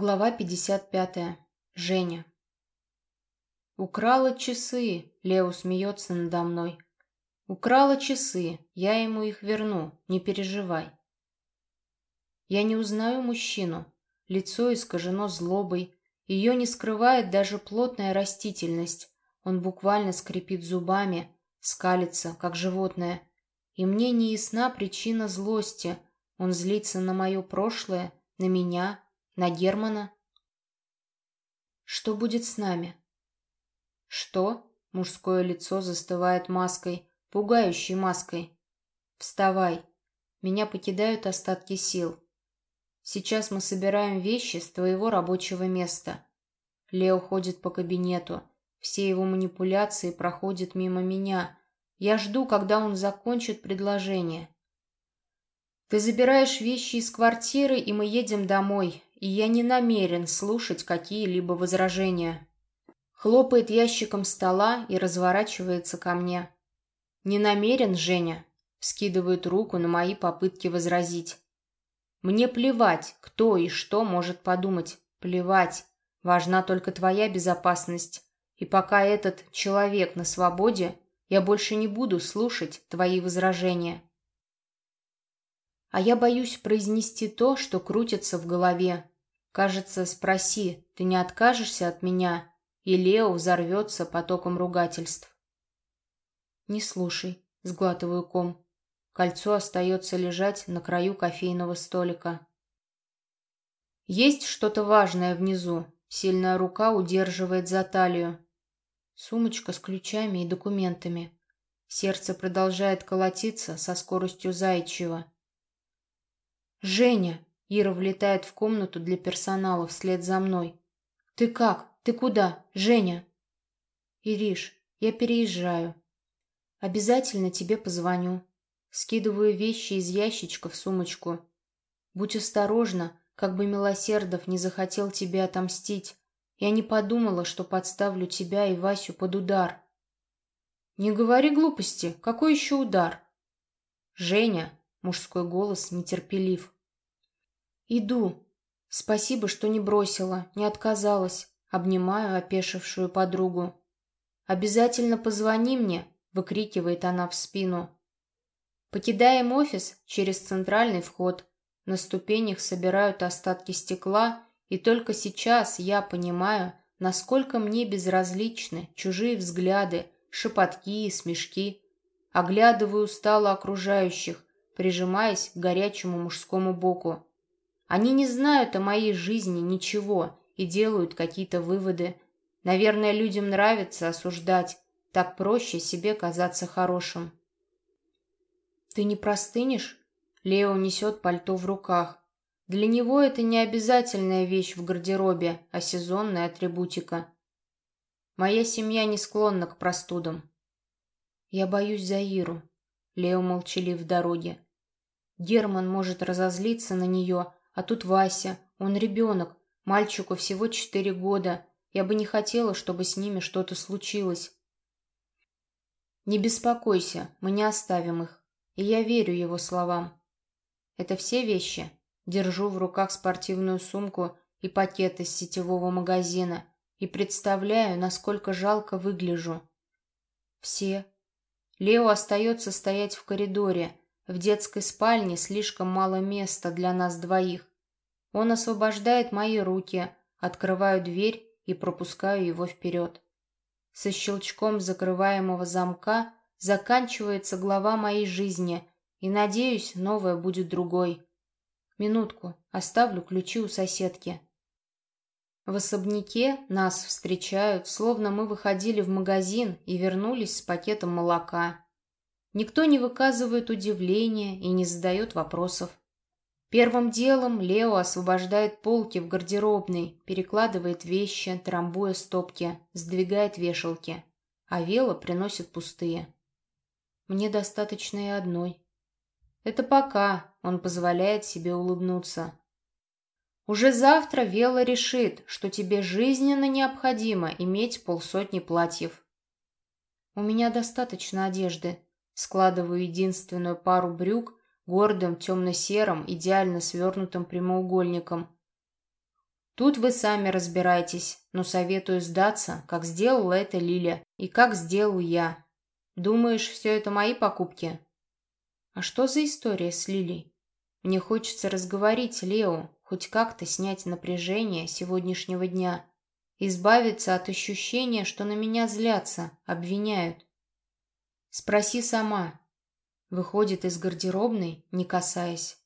Глава 55. Женя. «Украла часы!» — Лео смеется надо мной. «Украла часы, я ему их верну, не переживай». Я не узнаю мужчину. Лицо искажено злобой. Ее не скрывает даже плотная растительность. Он буквально скрипит зубами, скалится, как животное. И мне не ясна причина злости. Он злится на мое прошлое, на меня — на Германа? Что будет с нами? Что? Мужское лицо застывает маской, пугающей маской. Вставай. Меня покидают остатки сил. Сейчас мы собираем вещи с твоего рабочего места. Лео ходит по кабинету. Все его манипуляции проходят мимо меня. Я жду, когда он закончит предложение. Ты забираешь вещи из квартиры, и мы едем домой и я не намерен слушать какие-либо возражения. Хлопает ящиком стола и разворачивается ко мне. «Не намерен, Женя?» Скидывает руку на мои попытки возразить. «Мне плевать, кто и что может подумать. Плевать. Важна только твоя безопасность. И пока этот человек на свободе, я больше не буду слушать твои возражения. А я боюсь произнести то, что крутится в голове. Кажется, спроси, ты не откажешься от меня? И Лео взорвется потоком ругательств. Не слушай, сглатываю ком. Кольцо остается лежать на краю кофейного столика. Есть что-то важное внизу. Сильная рука удерживает за талию. Сумочка с ключами и документами. Сердце продолжает колотиться со скоростью заячьего. «Женя!» Ира влетает в комнату для персонала вслед за мной. «Ты как? Ты куда? Женя?» «Ириш, я переезжаю. Обязательно тебе позвоню. Скидываю вещи из ящичка в сумочку. Будь осторожна, как бы Милосердов не захотел тебе отомстить. Я не подумала, что подставлю тебя и Васю под удар». «Не говори глупости. Какой еще удар?» «Женя!» — мужской голос нетерпелив. «Иду. Спасибо, что не бросила, не отказалась». Обнимаю опешившую подругу. «Обязательно позвони мне», — выкрикивает она в спину. Покидаем офис через центральный вход. На ступенях собирают остатки стекла, и только сейчас я понимаю, насколько мне безразличны чужие взгляды, шепотки и смешки. Оглядываю устало окружающих, прижимаясь к горячему мужскому боку. Они не знают о моей жизни ничего и делают какие-то выводы. Наверное, людям нравится осуждать. Так проще себе казаться хорошим. «Ты не простынешь?» Лео несет пальто в руках. Для него это не обязательная вещь в гардеробе, а сезонная атрибутика. Моя семья не склонна к простудам. Я боюсь за Иру. Лео молчалив в дороге. Герман может разозлиться на нее, а тут Вася, он ребенок, мальчику всего четыре года. Я бы не хотела, чтобы с ними что-то случилось. Не беспокойся, мы не оставим их. И я верю его словам. Это все вещи. Держу в руках спортивную сумку и пакет из сетевого магазина и представляю, насколько жалко выгляжу. Все. Лео остается стоять в коридоре. В детской спальне слишком мало места для нас двоих. Он освобождает мои руки, открываю дверь и пропускаю его вперед. Со щелчком закрываемого замка заканчивается глава моей жизни, и, надеюсь, новая будет другой. Минутку, оставлю ключи у соседки. В особняке нас встречают, словно мы выходили в магазин и вернулись с пакетом молока. Никто не выказывает удивления и не задает вопросов. Первым делом Лео освобождает полки в гардеробной, перекладывает вещи, трамбуя стопки, сдвигает вешалки, а Вела приносит пустые. Мне достаточно и одной. Это пока он позволяет себе улыбнуться. Уже завтра Вела решит, что тебе жизненно необходимо иметь полсотни платьев. У меня достаточно одежды. Складываю единственную пару брюк гордым темно-серым, идеально свернутым прямоугольником. Тут вы сами разбирайтесь, но советую сдаться, как сделала это Лиля и как сделал я. Думаешь, все это мои покупки? А что за история с Лилей? Мне хочется разговорить Лео, хоть как-то снять напряжение сегодняшнего дня, избавиться от ощущения, что на меня злятся, обвиняют. Спроси сама. Выходит из гардеробной, не касаясь.